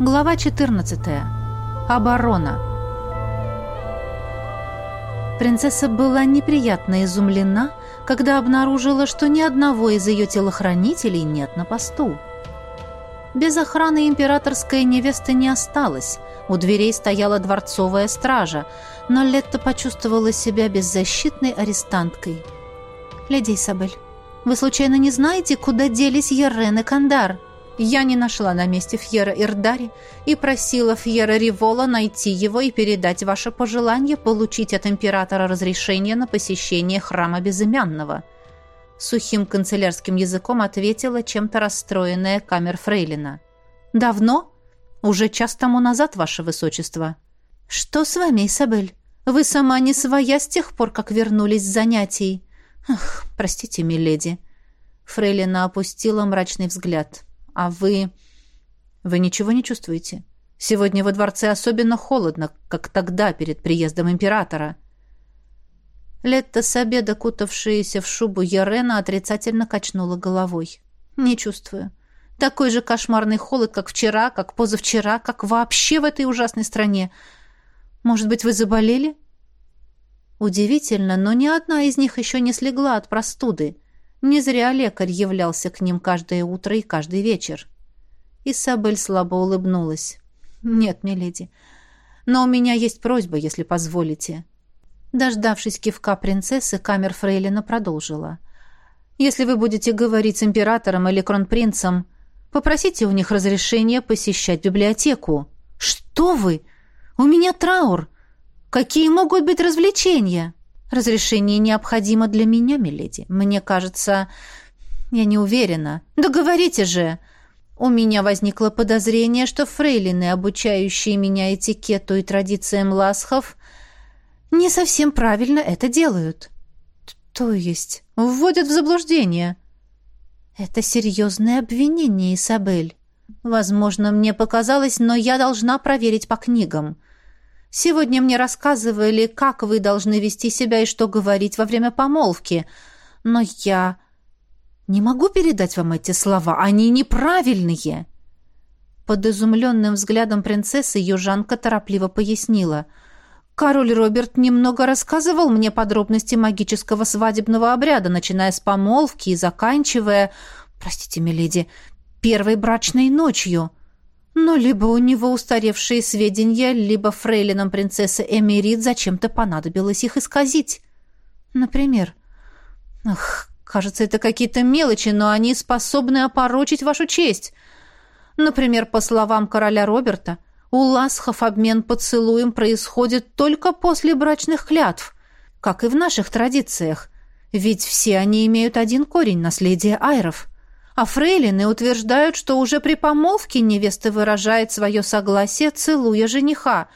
Глава 14. Оборона. Принцесса была неприятно изумлена, когда обнаружила, что ни одного из ее телохранителей нет на посту. Без охраны императорская невеста не осталась. У дверей стояла дворцовая стража, но Летта почувствовала себя беззащитной арестанткой. «Леди Изабель, вы случайно не знаете, куда делись Ерен и Кандар?» Я не нашла на месте Фьера Ирдари и просила Фьера Ривола найти его и передать ваше пожелание получить от императора разрешение на посещение храма Безымянного. Сухим канцелярским языком ответила чем-то расстроенная камер Фрейлина. «Давно? Уже час тому назад, ваше высочество». «Что с вами, Исабель? Вы сама не своя с тех пор, как вернулись с занятий». «Ах, простите, миледи». Фрейлина опустила мрачный взгляд. А вы... Вы ничего не чувствуете? Сегодня во дворце особенно холодно, как тогда, перед приездом императора. Летта с обеда, кутавшаяся в шубу Ярена, отрицательно качнула головой. Не чувствую. Такой же кошмарный холод, как вчера, как позавчера, как вообще в этой ужасной стране. Может быть, вы заболели? Удивительно, но ни одна из них еще не слегла от простуды. Не зря лекарь являлся к ним каждое утро и каждый вечер. Исабель слабо улыбнулась. «Нет, миледи, но у меня есть просьба, если позволите». Дождавшись кивка принцессы, камер Фрейлина продолжила. «Если вы будете говорить с императором или кронпринцем, попросите у них разрешения посещать библиотеку». «Что вы? У меня траур. Какие могут быть развлечения?» Разрешение необходимо для меня, миледи. Мне кажется, я не уверена. Да говорите же. У меня возникло подозрение, что фрейлины, обучающие меня этикету и традициям ласхов, не совсем правильно это делают. То есть вводят в заблуждение. Это серьезное обвинение, Исабель. Возможно, мне показалось, но я должна проверить по книгам. Сегодня мне рассказывали, как вы должны вести себя и что говорить во время помолвки. Но я не могу передать вам эти слова. Они неправильные. Под изумленным взглядом принцессы южанка торопливо пояснила. Король Роберт немного рассказывал мне подробности магического свадебного обряда, начиная с помолвки и заканчивая, простите, миледи, первой брачной ночью. Но либо у него устаревшие сведения, либо фрейлинам принцессы Эмирит зачем-то понадобилось их исказить. Например, ах, кажется, это какие-то мелочи, но они способны опорочить вашу честь. Например, по словам короля Роберта, у ласхов обмен поцелуем происходит только после брачных клятв, как и в наших традициях, ведь все они имеют один корень – наследие айров – а фрейлины утверждают, что уже при помолвке невеста выражает свое согласие, целуя жениха.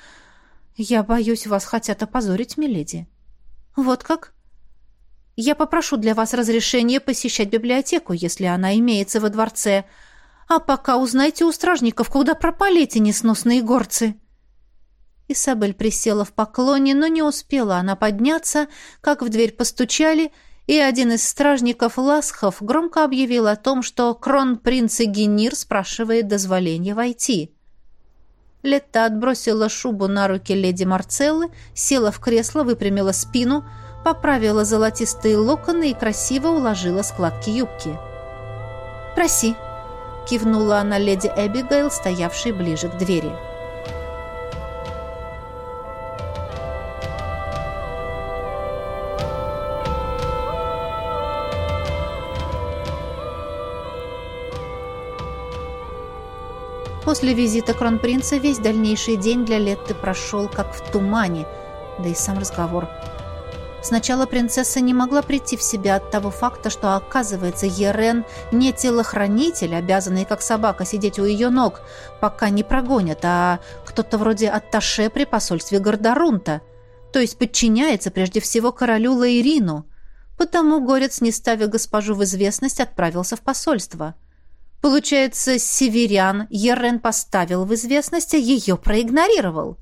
Я боюсь, вас хотят опозорить, миледи. Вот как? Я попрошу для вас разрешения посещать библиотеку, если она имеется во дворце. А пока узнайте у стражников, куда пропали эти несносные горцы». Исабель присела в поклоне, но не успела она подняться, как в дверь постучали — и один из стражников Ласхов громко объявил о том, что кронпринц Генир спрашивает дозволения войти. Летта отбросила шубу на руки леди Марцеллы, села в кресло, выпрямила спину, поправила золотистые локоны и красиво уложила складки юбки. «Проси», — кивнула она леди Эбигейл, стоявшей ближе к двери. После визита кронпринца весь дальнейший день для Летты прошел как в тумане, да и сам разговор. Сначала принцесса не могла прийти в себя от того факта, что, оказывается, Ерен не телохранитель, обязанный как собака сидеть у ее ног, пока не прогонят, а кто-то вроде атташе при посольстве Гордорунта, то есть подчиняется прежде всего королю Лаирину. Потому Горец, не ставя госпожу в известность, отправился в посольство. Получается, северян Ерен поставил в известность, а ее проигнорировал.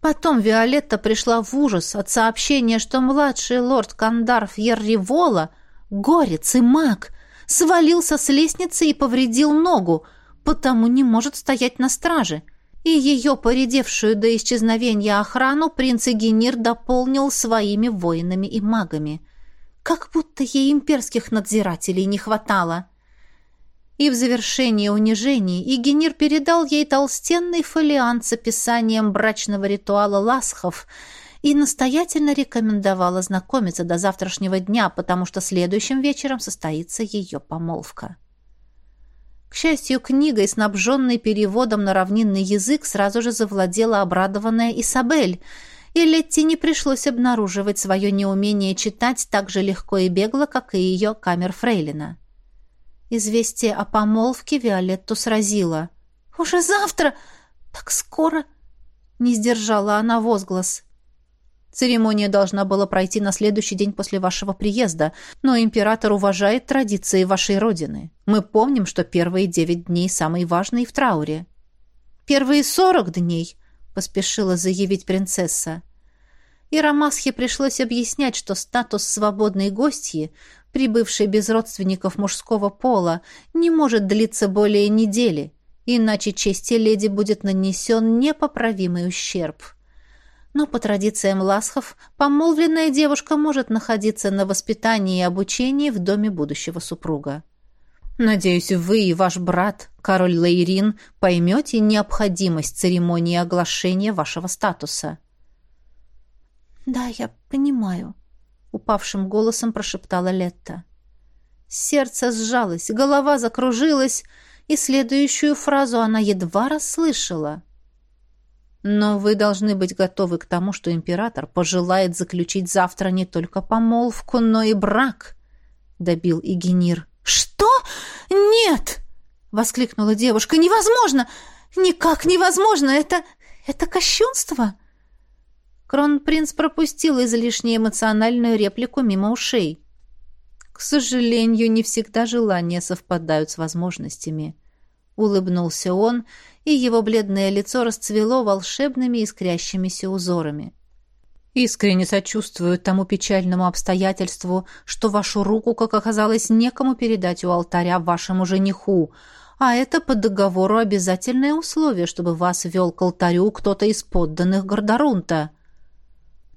Потом Виолетта пришла в ужас от сообщения, что младший лорд Кандарф Ерривола, горец и маг, свалился с лестницы и повредил ногу, потому не может стоять на страже. и ее поредевшую до исчезновения охрану принц Эгенир дополнил своими воинами и магами. Как будто ей имперских надзирателей не хватало. И в завершение унижений Игенир передал ей толстенный фолиант с описанием брачного ритуала ласхов и настоятельно рекомендовал ознакомиться до завтрашнего дня, потому что следующим вечером состоится ее помолвка. К счастью, книгой, снабженной переводом на равнинный язык, сразу же завладела обрадованная Исабель, и Летти не пришлось обнаруживать свое неумение читать так же легко и бегло, как и ее камер Фрейлина. Известие о помолвке Виолетту сразило. «Уже завтра? Так скоро?» Не сдержала она возглас. Церемония должна была пройти на следующий день после вашего приезда, но император уважает традиции вашей родины. Мы помним, что первые девять дней самые важные в трауре». «Первые сорок дней», — поспешила заявить принцесса. И Рамасхе пришлось объяснять, что статус свободной гостьи, прибывшей без родственников мужского пола, не может длиться более недели, иначе чести леди будет нанесен непоправимый ущерб но по традициям ласхов помолвленная девушка может находиться на воспитании и обучении в доме будущего супруга. Надеюсь, вы и ваш брат, король Лейрин, поймете необходимость церемонии оглашения вашего статуса. «Да, я понимаю», — упавшим голосом прошептала Летта. Сердце сжалось, голова закружилась, и следующую фразу она едва расслышала — но вы должны быть готовы к тому, что император пожелает заключить завтра не только помолвку, но и брак, добил Игенир. Что? Нет! воскликнула девушка. Невозможно! Никак невозможно! Это это кощунство. Кронпринц пропустил излишне эмоциональную реплику мимо ушей. К сожалению, не всегда желания совпадают с возможностями. Улыбнулся он, и его бледное лицо расцвело волшебными искрящимися узорами. Искренне сочувствую тому печальному обстоятельству, что вашу руку, как оказалось, некому передать у алтаря вашему жениху, а это по договору обязательное условие, чтобы вас вел к алтарю кто-то из подданных Гордорунта.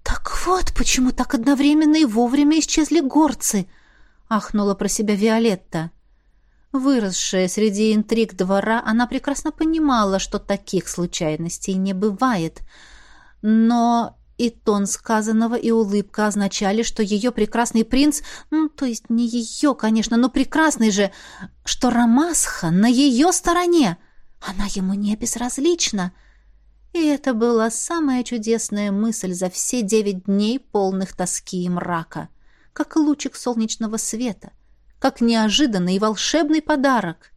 «Так вот, почему так одновременно и вовремя исчезли горцы!» — ахнула про себя Виолетта. Выросшая среди интриг двора, она прекрасно понимала, что таких случайностей не бывает. Но и тон сказанного, и улыбка означали, что ее прекрасный принц, ну, то есть не ее, конечно, но прекрасный же, что Рамасха на ее стороне. Она ему не безразлична. И это была самая чудесная мысль за все девять дней, полных тоски и мрака, как лучик солнечного света — как неожиданный и волшебный подарок.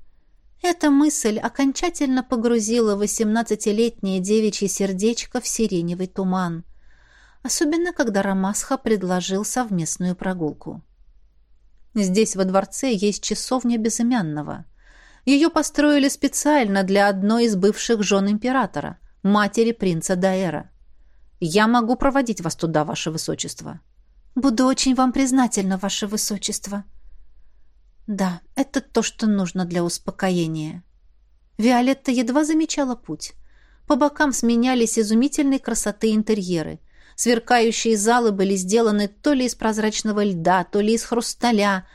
Эта мысль окончательно погрузила восемнадцатилетнее девичье сердечко в сиреневый туман. Особенно, когда Рамасха предложил совместную прогулку. Здесь, во дворце, есть часовня безымянного. Ее построили специально для одной из бывших жен императора, матери принца Даэра. Я могу проводить вас туда, ваше высочество. Буду очень вам признательна, ваше высочество, — да, это то, что нужно для успокоения. Виолетта едва замечала путь. По бокам сменялись изумительной красоты интерьеры. Сверкающие залы были сделаны то ли из прозрачного льда, то ли из хрусталя.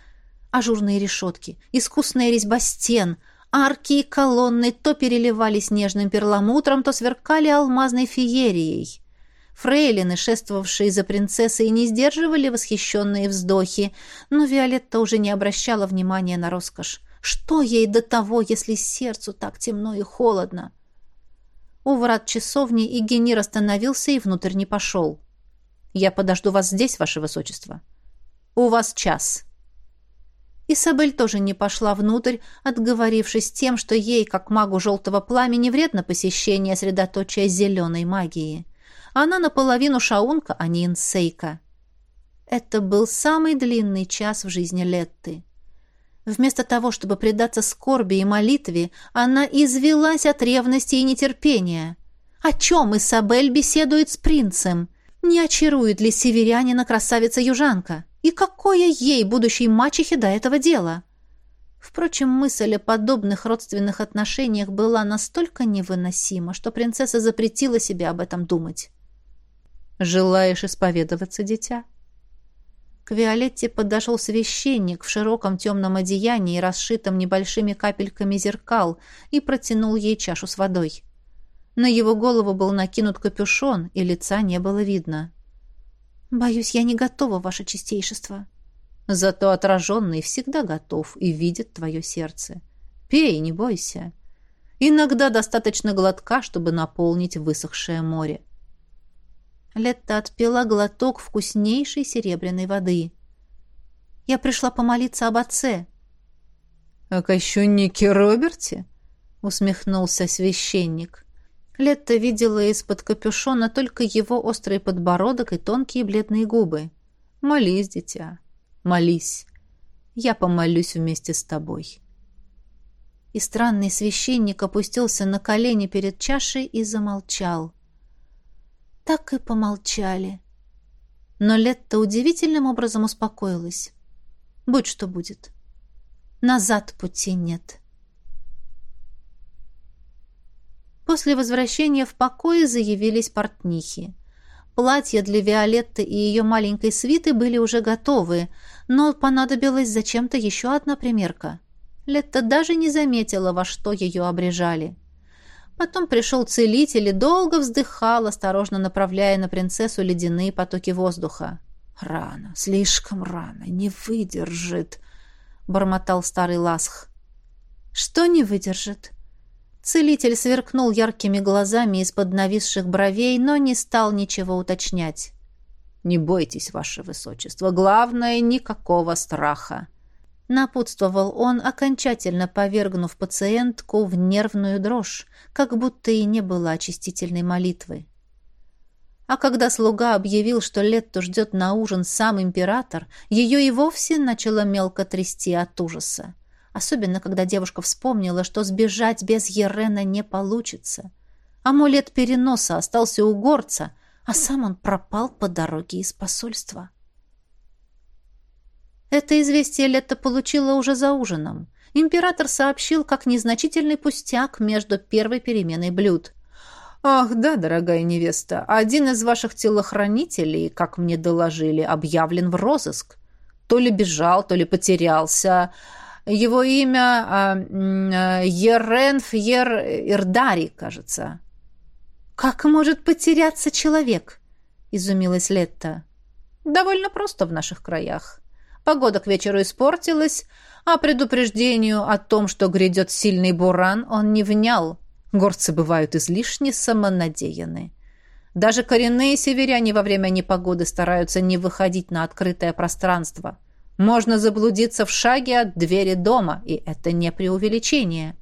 Ажурные решетки, искусная резьба стен, арки и колонны то переливались нежным перламутром, то сверкали алмазной феерией. Фрейлины, шествовавшие за принцессой, не сдерживали восхищенные вздохи, но Виолетта уже не обращала внимания на роскошь. Что ей до того, если сердцу так темно и холодно? У врат часовни Игенир остановился и внутрь не пошел. «Я подожду вас здесь, ваше высочество». «У вас час». Исабель тоже не пошла внутрь, отговорившись тем, что ей, как магу желтого пламени, вредно посещение средоточия зеленой магии. Она наполовину шаунка, а не инсейка. Это был самый длинный час в жизни Летты. Вместо того, чтобы предаться скорби и молитве, она извелась от ревности и нетерпения. О чем Исабель беседует с принцем? Не очарует ли северянина красавица-южанка? И какое ей, будущей мачехе, до этого дела? Впрочем, мысль о подобных родственных отношениях была настолько невыносима, что принцесса запретила себе об этом думать. «Желаешь исповедоваться, дитя?» К Виолетте подошел священник в широком темном одеянии, расшитом небольшими капельками зеркал, и протянул ей чашу с водой. На его голову был накинут капюшон, и лица не было видно. «Боюсь, я не готова, ваше чистейшество». Зато отраженный всегда готов и видит твое сердце. Пей, не бойся. Иногда достаточно глотка, чтобы наполнить высохшее море. Летта отпила глоток вкуснейшей серебряной воды. «Я пришла помолиться об отце». «О кощуннике Роберте?» — усмехнулся священник. Летта видела из-под капюшона только его острый подбородок и тонкие бледные губы. «Молись, дитя, молись. Я помолюсь вместе с тобой». И странный священник опустился на колени перед чашей и замолчал так и помолчали. Но Летта удивительным образом успокоилась. Будь что будет. Назад пути нет. После возвращения в покое заявились портнихи. Платья для Виолетты и ее маленькой свиты были уже готовы, но понадобилась зачем-то еще одна примерка. Летта даже не заметила, во что ее обрежали. Потом пришел целитель и долго вздыхал, осторожно направляя на принцессу ледяные потоки воздуха. «Рано, слишком рано, не выдержит», — бормотал старый ласх. «Что не выдержит?» Целитель сверкнул яркими глазами из-под нависших бровей, но не стал ничего уточнять. «Не бойтесь, ваше высочество. Главное, никакого страха. Напутствовал он, окончательно повергнув пациентку в нервную дрожь, как будто и не было очистительной молитвы. А когда слуга объявил, что Летту ждет на ужин сам император, ее и вовсе начало мелко трясти от ужаса. Особенно, когда девушка вспомнила, что сбежать без Ерена не получится. Амулет переноса остался у горца, а сам он пропал по дороге из посольства. Это известие Летта получила уже за ужином. Император сообщил, как незначительный пустяк между первой переменой блюд. «Ах, да, дорогая невеста, один из ваших телохранителей, как мне доложили, объявлен в розыск. То ли бежал, то ли потерялся. Его имя э, Ерен Фьер Ирдари, кажется». «Как может потеряться человек?» — изумилась Летта. «Довольно просто в наших краях. Погода к вечеру испортилась, а предупреждению о том, что грядет сильный буран, он не внял. Горцы бывают излишне самонадеяны. Даже коренные северяне во время непогоды стараются не выходить на открытое пространство. Можно заблудиться в шаге от двери дома, и это не преувеличение.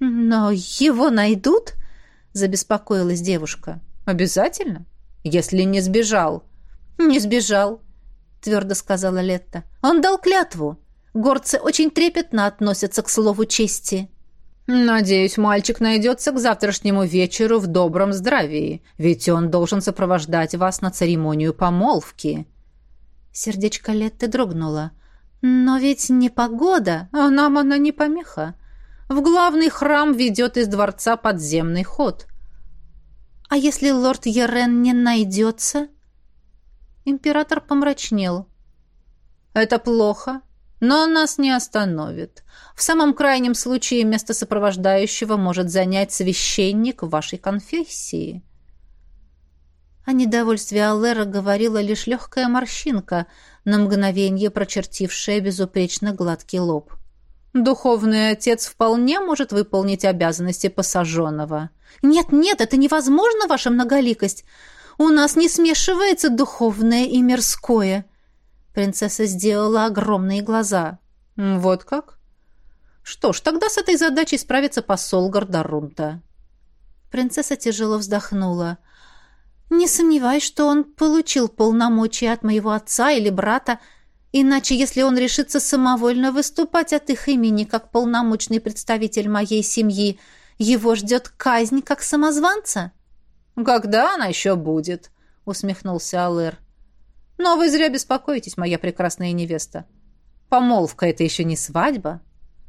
«Но его найдут?» — забеспокоилась девушка. «Обязательно, если не сбежал». «Не сбежал твердо сказала Летта. «Он дал клятву. Горцы очень трепетно относятся к слову чести». «Надеюсь, мальчик найдется к завтрашнему вечеру в добром здравии, ведь он должен сопровождать вас на церемонию помолвки». Сердечко Летты дрогнуло. «Но ведь не погода, а нам она не помеха. В главный храм ведет из дворца подземный ход». «А если лорд Ерен не найдется?» Император помрачнел. «Это плохо, но нас не остановит. В самом крайнем случае место сопровождающего может занять священник вашей конфессии». О недовольстве Аллера говорила лишь легкая морщинка, на мгновение прочертившая безупречно гладкий лоб. «Духовный отец вполне может выполнить обязанности посаженного». «Нет, нет, это невозможно, ваша многоликость. У нас не смешивается духовное и мирское». Принцесса сделала огромные глаза. «Вот как? Что ж, тогда с этой задачей справится посол Гордорунта». Принцесса тяжело вздохнула. «Не сомневаюсь, что он получил полномочия от моего отца или брата, иначе если он решится самовольно выступать от их имени как полномочный представитель моей семьи, его ждет казнь как самозванца». «Когда она еще будет?» — усмехнулся Алэр. «Но вы зря беспокоитесь, моя прекрасная невеста. Помолвка — это еще не свадьба.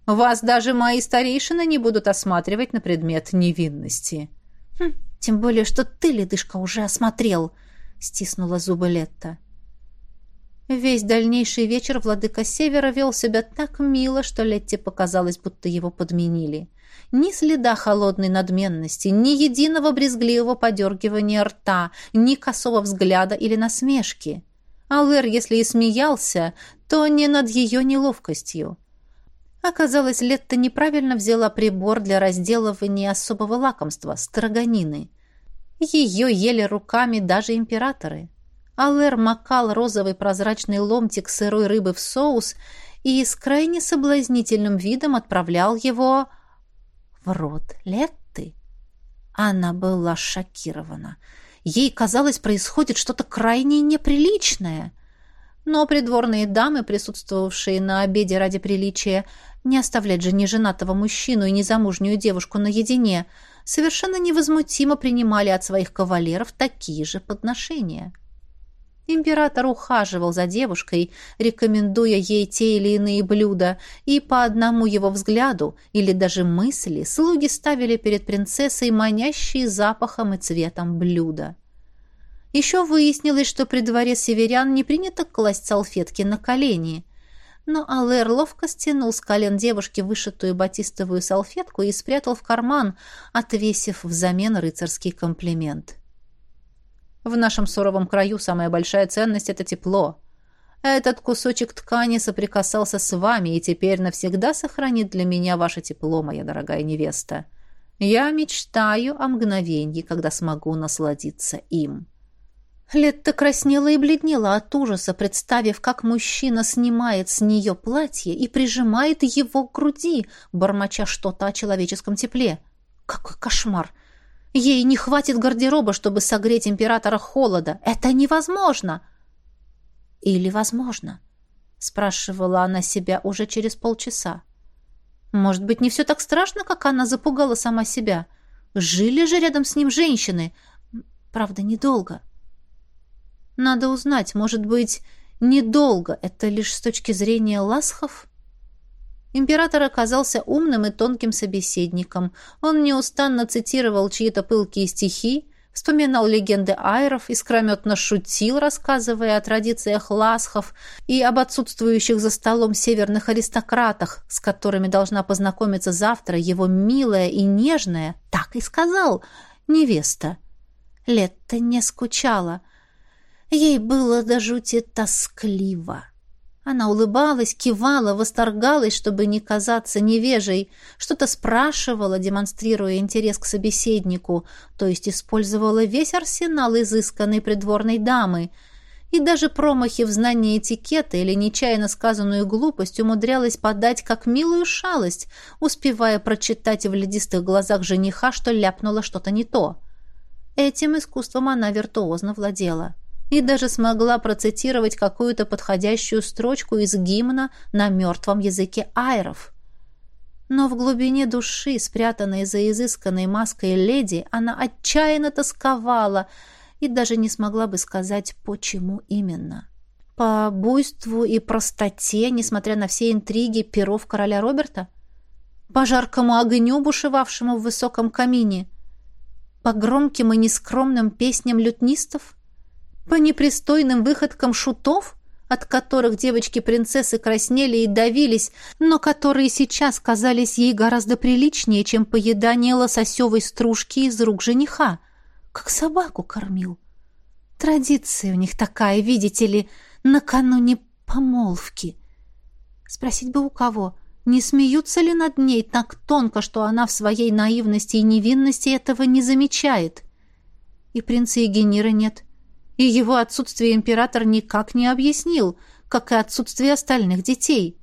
Вас даже мои старейшины не будут осматривать на предмет невинности». Хм, «Тем более, что ты, ледышка, уже осмотрел», — стиснула зубы Летта. Весь дальнейший вечер владыка Севера вел себя так мило, что Летте показалось, будто его подменили. Ни следа холодной надменности, ни единого брезгливого подергивания рта, ни косого взгляда или насмешки. Алэр, если и смеялся, то не над ее неловкостью. Оказалось, Летта неправильно взяла прибор для разделывания особого лакомства – строганины. Ее ели руками даже императоры – Алэр макал розовый прозрачный ломтик сырой рыбы в соус и с крайне соблазнительным видом отправлял его в рот Летты. Она была шокирована. Ей казалось, происходит что-то крайне неприличное. Но придворные дамы, присутствовавшие на обеде ради приличия, не оставлять же неженатого мужчину и незамужнюю девушку наедине, совершенно невозмутимо принимали от своих кавалеров такие же подношения. — Император ухаживал за девушкой, рекомендуя ей те или иные блюда, и по одному его взгляду или даже мысли слуги ставили перед принцессой манящие запахом и цветом блюда. Еще выяснилось, что при дворе северян не принято класть салфетки на колени. Но Алэр ловко стянул с колен девушки вышитую батистовую салфетку и спрятал в карман, отвесив взамен рыцарский комплимент. — в нашем суровом краю самая большая ценность — это тепло. Этот кусочек ткани соприкасался с вами и теперь навсегда сохранит для меня ваше тепло, моя дорогая невеста. Я мечтаю о мгновении, когда смогу насладиться им». Летта краснела и бледнела от ужаса, представив, как мужчина снимает с нее платье и прижимает его к груди, бормоча что-то о человеческом тепле. Какой кошмар! Ей не хватит гардероба, чтобы согреть императора холода. Это невозможно. Или возможно? Спрашивала она себя уже через полчаса. Может быть, не все так страшно, как она запугала сама себя. Жили же рядом с ним женщины. Правда, недолго. Надо узнать, может быть, недолго. Это лишь с точки зрения ласхов? Император оказался умным и тонким собеседником. Он неустанно цитировал чьи-то пылкие стихи, вспоминал легенды айров, искрометно шутил, рассказывая о традициях ласхов и об отсутствующих за столом северных аристократах, с которыми должна познакомиться завтра его милая и нежная, так и сказал, невеста. Летта не скучала. Ей было до жути тоскливо. Она улыбалась, кивала, восторгалась, чтобы не казаться невежей, что-то спрашивала, демонстрируя интерес к собеседнику, то есть использовала весь арсенал изысканной придворной дамы, и даже промахи в знании этикета или нечаянно сказанную глупость умудрялась подать как милую шалость, успевая прочитать в ледистых глазах жениха, что ляпнула что-то не то. Этим искусством она виртуозно владела. — и даже смогла процитировать какую-то подходящую строчку из гимна на мертвом языке айров. Но в глубине души, спрятанной за изысканной маской леди, она отчаянно тосковала и даже не смогла бы сказать, почему именно. По буйству и простоте, несмотря на все интриги перов короля Роберта? По жаркому огню, бушевавшему в высоком камине? По громким и нескромным песням лютнистов? По непристойным выходкам шутов, от которых девочки-принцессы краснели и давились, но которые сейчас казались ей гораздо приличнее, чем поедание лососевой стружки из рук жениха. Как собаку кормил. Традиция у них такая, видите ли, накануне помолвки. Спросить бы у кого, не смеются ли над ней так тонко, что она в своей наивности и невинности этого не замечает? И принца Егенира нет, и его отсутствие император никак не объяснил, как и отсутствие остальных детей.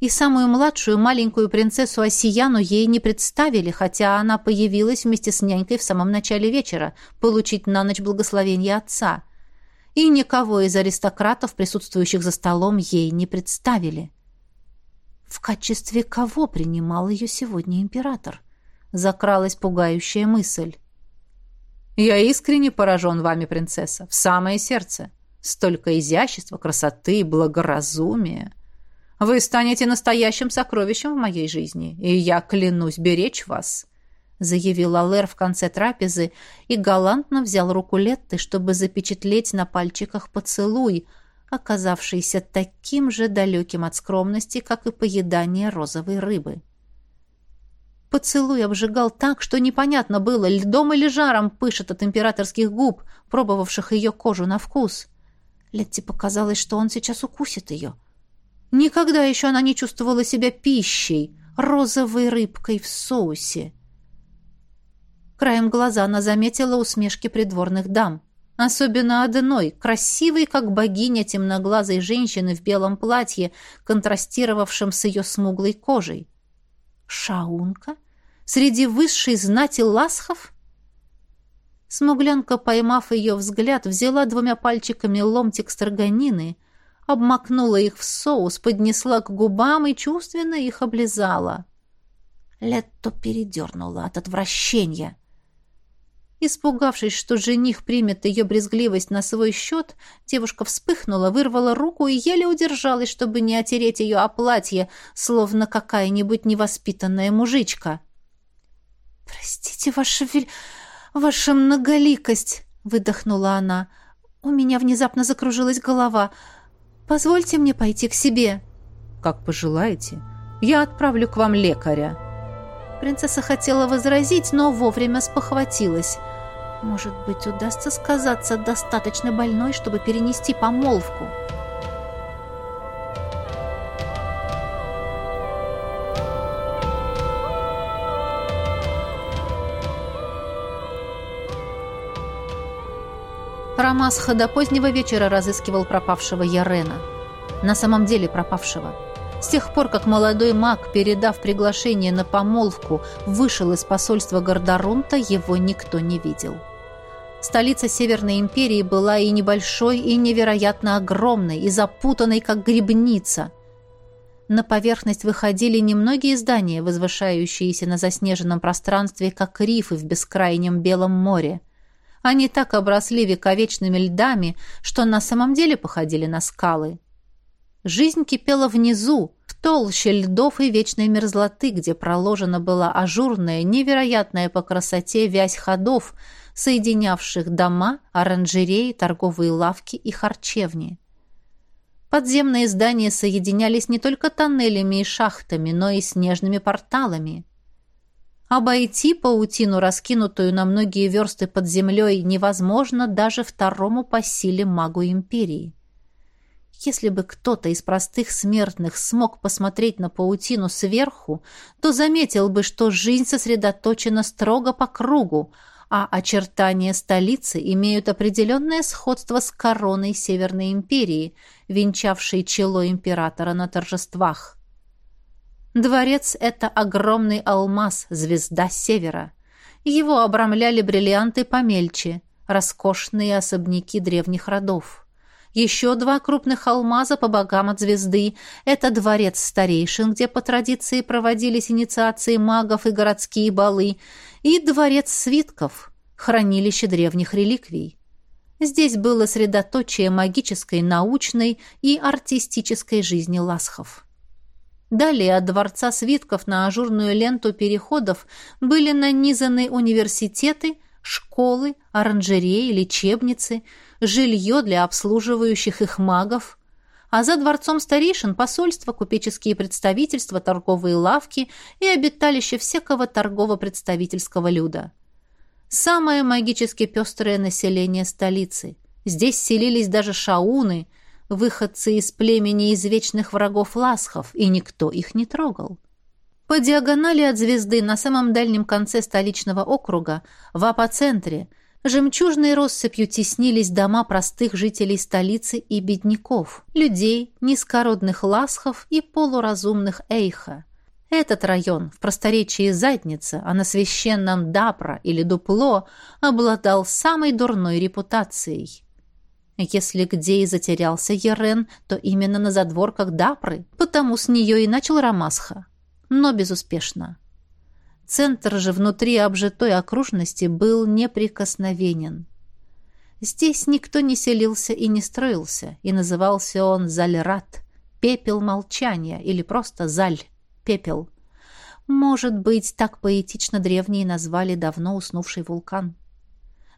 И самую младшую маленькую принцессу Осияну ей не представили, хотя она появилась вместе с нянькой в самом начале вечера, получить на ночь благословение отца. И никого из аристократов, присутствующих за столом, ей не представили. В качестве кого принимал ее сегодня император? Закралась пугающая мысль. Я искренне поражен вами, принцесса, в самое сердце. Столько изящества, красоты, благоразумия. Вы станете настоящим сокровищем в моей жизни, и я клянусь беречь вас», — заявил Алэр в конце трапезы и галантно взял руку Летты, чтобы запечатлеть на пальчиках поцелуй, оказавшийся таким же далеким от скромности, как и поедание розовой рыбы. Поцелуй обжигал так, что непонятно было, льдом или жаром пышет от императорских губ, пробовавших ее кожу на вкус. Летти показалось, что он сейчас укусит ее — Никогда еще она не чувствовала себя пищей, розовой рыбкой в соусе. Краем глаза она заметила усмешки придворных дам. Особенно одной, красивой, как богиня темноглазой женщины в белом платье, контрастировавшем с ее смуглой кожей. Шаунка? Среди высшей знати ласхов? Смуглянка, поймав ее взгляд, взяла двумя пальчиками ломтик строганины — обмакнула их в соус, поднесла к губам и чувственно их облизала. Летто передернула от отвращения. Испугавшись, что жених примет ее брезгливость на свой счет, девушка вспыхнула, вырвала руку и еле удержалась, чтобы не отереть ее о платье, словно какая-нибудь невоспитанная мужичка. «Простите, ваша вель... ваша многоликость!» — выдохнула она. «У меня внезапно закружилась голова. Позвольте мне пойти к себе». «Как пожелаете. Я отправлю к вам лекаря». Принцесса хотела возразить, но вовремя спохватилась. «Может быть, удастся сказаться достаточно больной, чтобы перенести помолвку?» Рамасха до позднего вечера разыскивал пропавшего Ярена. На самом деле пропавшего. С тех пор, как молодой маг, передав приглашение на помолвку, вышел из посольства Гордорунта, его никто не видел. Столица Северной империи была и небольшой, и невероятно огромной, и запутанной, как грибница. На поверхность выходили немногие здания, возвышающиеся на заснеженном пространстве, как рифы в бескрайнем Белом море. Они так обросли вековечными льдами, что на самом деле походили на скалы. Жизнь кипела внизу, в толще льдов и вечной мерзлоты, где проложена была ажурная, невероятная по красоте вязь ходов, соединявших дома, оранжереи, торговые лавки и харчевни. Подземные здания соединялись не только тоннелями и шахтами, но и снежными порталами. Обойти паутину, раскинутую на многие версты под землей, невозможно даже второму по силе магу империи. Если бы кто-то из простых смертных смог посмотреть на паутину сверху, то заметил бы, что жизнь сосредоточена строго по кругу, а очертания столицы имеют определенное сходство с короной Северной империи, венчавшей чело императора на торжествах. Дворец — это огромный алмаз, звезда севера. Его обрамляли бриллианты помельче, роскошные особняки древних родов. Еще два крупных алмаза по богам от звезды — это дворец старейшин, где по традиции проводились инициации магов и городские балы, и дворец свитков, хранилище древних реликвий. Здесь было средоточие магической, научной и артистической жизни ласхов. Далее от дворца свитков на ажурную ленту переходов были нанизаны университеты, школы, оранжереи, лечебницы, жилье для обслуживающих их магов, а за дворцом старейшин посольства, купеческие представительства, торговые лавки и обиталище всякого торгово-представительского люда. Самое магически пестрое население столицы. Здесь селились даже шауны – выходцы из племени извечных врагов ласхов, и никто их не трогал. По диагонали от звезды на самом дальнем конце столичного округа, в апоцентре, жемчужной россыпью теснились дома простых жителей столицы и бедняков, людей, низкородных ласхов и полуразумных эйха. Этот район, в просторечии Задница, а на священном Дапра или Дупло, обладал самой дурной репутацией. Если где и затерялся Ерен, то именно на задворках Дапры, потому с нее и начал Рамасха. Но безуспешно. Центр же внутри обжитой окружности был неприкосновенен. Здесь никто не селился и не строился, и назывался он Зальрат, Пепел молчания или просто заль, пепел. Может быть, так поэтично древние назвали давно уснувший вулкан.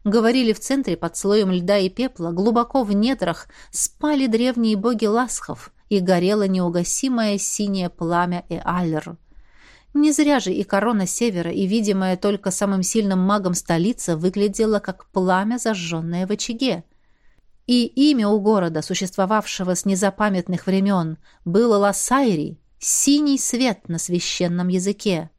Говорили в центре под слоем льда и пепла, глубоко в недрах, спали древние боги ласхов, и горело неугасимое синее пламя Эалер. Не зря же и корона севера, и видимая только самым сильным магом столица, выглядела как пламя, зажженное в очаге. И имя у города, существовавшего с незапамятных времен, было Лассайри, синий свет на священном языке.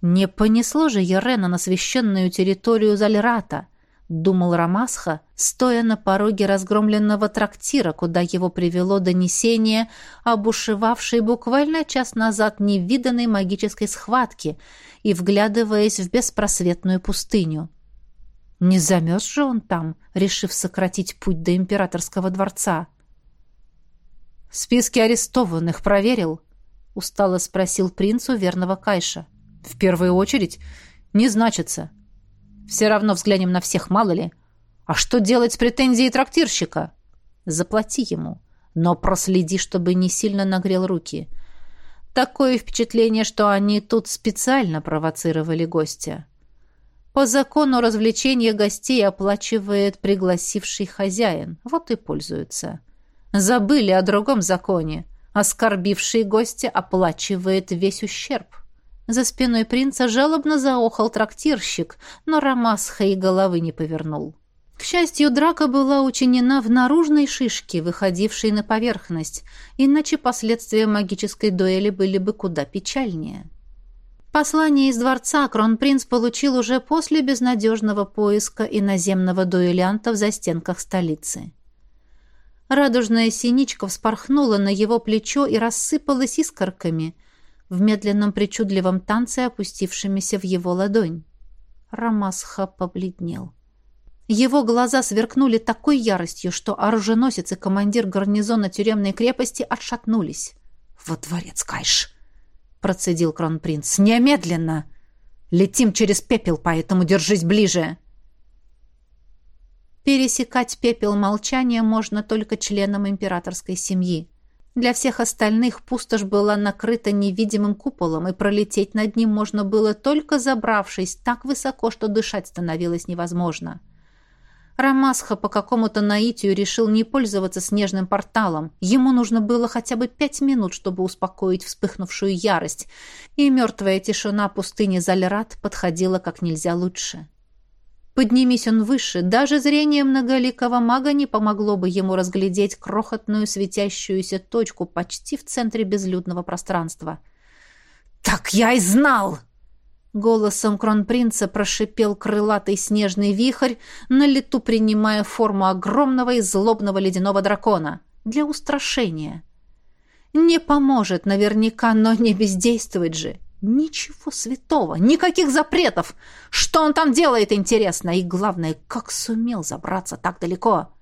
Не понесло же Ерена на священную территорию Зальрата, думал Рамасха, стоя на пороге разгромленного трактира, куда его привело донесение об ушивавшей буквально час назад невиданной магической схватке и вглядываясь в беспросветную пустыню. Не замерз же он там, решив сократить путь до императорского дворца. «Списки арестованных проверил?» — устало спросил принцу верного Кайша. «В первую очередь не значится. Все равно взглянем на всех, мало ли. А что делать с претензией трактирщика? Заплати ему, но проследи, чтобы не сильно нагрел руки. Такое впечатление, что они тут специально провоцировали гостя. По закону развлечения гостей оплачивает пригласивший хозяин. Вот и пользуются. Забыли о другом законе. Оскорбивший гостя оплачивает весь ущерб. За спиной принца жалобно заохал трактирщик, но Рамасха и головы не повернул. К счастью, драка была учинена в наружной шишке, выходившей на поверхность, иначе последствия магической дуэли были бы куда печальнее. Послание из дворца кронпринц получил уже после безнадежного поиска иноземного дуэлянта в застенках столицы. Радужная синичка вспорхнула на его плечо и рассыпалась искорками – в медленном причудливом танце, опустившимися в его ладонь. Рамасха побледнел. Его глаза сверкнули такой яростью, что оруженосец и командир гарнизона тюремной крепости отшатнулись. «Во дворец, Кайш!» — процедил кронпринц. «Немедленно! Летим через пепел, поэтому держись ближе!» Пересекать пепел молчания можно только членам императорской семьи. Для всех остальных пустошь была накрыта невидимым куполом, и пролететь над ним можно было только забравшись так высоко, что дышать становилось невозможно. Рамасха по какому-то наитию решил не пользоваться снежным порталом. Ему нужно было хотя бы пять минут, чтобы успокоить вспыхнувшую ярость, и мертвая тишина пустыни Зальрат подходила как нельзя лучше. Поднимись он выше, даже зрение многоликого мага не помогло бы ему разглядеть крохотную светящуюся точку почти в центре безлюдного пространства. «Так я и знал!» Голосом кронпринца прошипел крылатый снежный вихрь, на лету принимая форму огромного и злобного ледяного дракона. Для устрашения. Не поможет наверняка, но не бездействовать же. Ничего святого, никаких запретов. Что он там делает, интересно? И главное, как сумел забраться так далеко?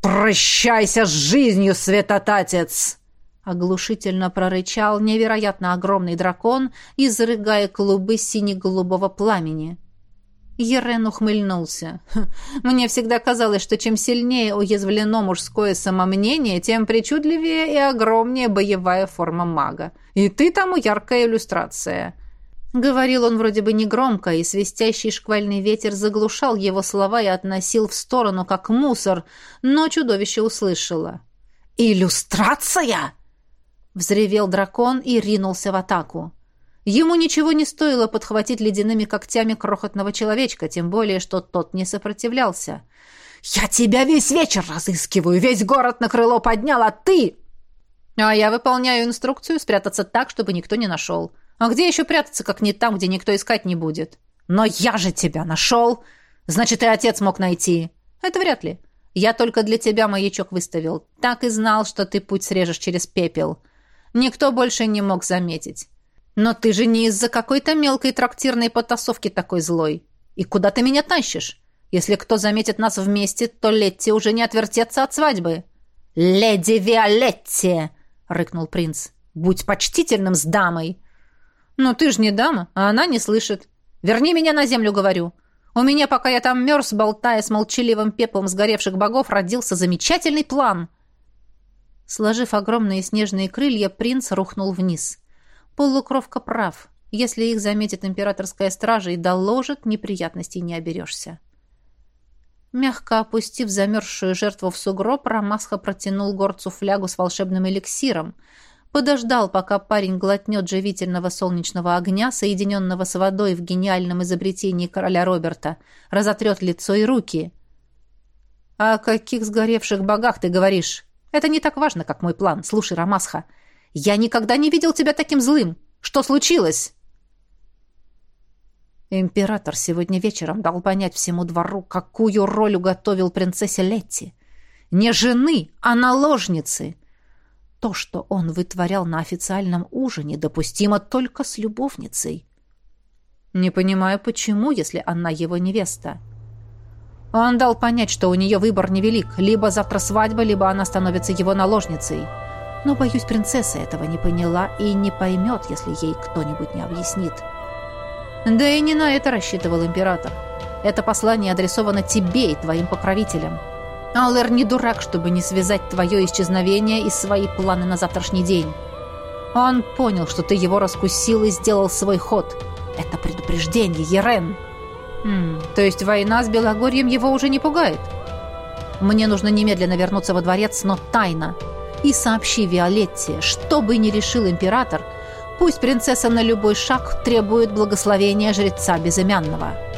«Прощайся с жизнью, святотатец!» Оглушительно прорычал невероятно огромный дракон, изрыгая клубы сине-голубого пламени. Ерен ухмыльнулся. «Мне всегда казалось, что чем сильнее уязвлено мужское самомнение, тем причудливее и огромнее боевая форма мага. И ты тому яркая иллюстрация». Говорил он вроде бы негромко, и свистящий шквальный ветер заглушал его слова и относил в сторону, как мусор, но чудовище услышало. «Иллюстрация!» Взревел дракон и ринулся в атаку. Ему ничего не стоило подхватить ледяными когтями крохотного человечка, тем более, что тот не сопротивлялся. «Я тебя весь вечер разыскиваю, весь город на крыло поднял, а ты...» «А я выполняю инструкцию спрятаться так, чтобы никто не нашел. А где еще прятаться, как не там, где никто искать не будет?» «Но я же тебя нашел! Значит, и отец мог найти!» «Это вряд ли. Я только для тебя маячок выставил. Так и знал, что ты путь срежешь через пепел. Никто больше не мог заметить. Но ты же не из-за какой-то мелкой трактирной потасовки такой злой. И куда ты меня тащишь? Если кто заметит нас вместе, то Летти уже не отвертеться от свадьбы. «Леди Виолетти!» — рыкнул принц. «Будь почтительным с дамой!» «Но ты же не дама, а она не слышит. Верни меня на землю, говорю. У меня, пока я там мерз, болтая с молчаливым пеплом сгоревших богов, родился замечательный план». Сложив огромные снежные крылья, принц рухнул вниз. Полукровка прав. Если их заметит императорская стража и доложит, неприятностей не оберешься. Мягко опустив замерзшую жертву в сугроб, Рамасха протянул горцу флягу с волшебным эликсиром, подождал, пока парень глотнет живительного солнечного огня, соединенного с водой в гениальном изобретении короля Роберта, разотрет лицо и руки. «О каких сгоревших богах ты говоришь? Это не так важно, как мой план. Слушай, Рамасха, я никогда не видел тебя таким злым. Что случилось?» Император сегодня вечером дал понять всему двору, какую роль уготовил принцессе Летти. Не жены, а наложницы. То, что он вытворял на официальном ужине, допустимо только с любовницей. Не понимаю, почему, если она его невеста. Он дал понять, что у нее выбор невелик. Либо завтра свадьба, либо она становится его наложницей. Но, боюсь, принцесса этого не поняла и не поймет, если ей кто-нибудь не объяснит. Да и не на это рассчитывал император. Это послание адресовано тебе и твоим покровителям. Аллер не дурак, чтобы не связать твое исчезновение и свои планы на завтрашний день. Он понял, что ты его раскусил и сделал свой ход. Это предупреждение, Ерен. Хм, то есть война с Белогорьем его уже не пугает? Мне нужно немедленно вернуться во дворец, но тайно. И сообщи Виолетте, что бы ни решил император, пусть принцесса на любой шаг требует благословения жреца безымянного».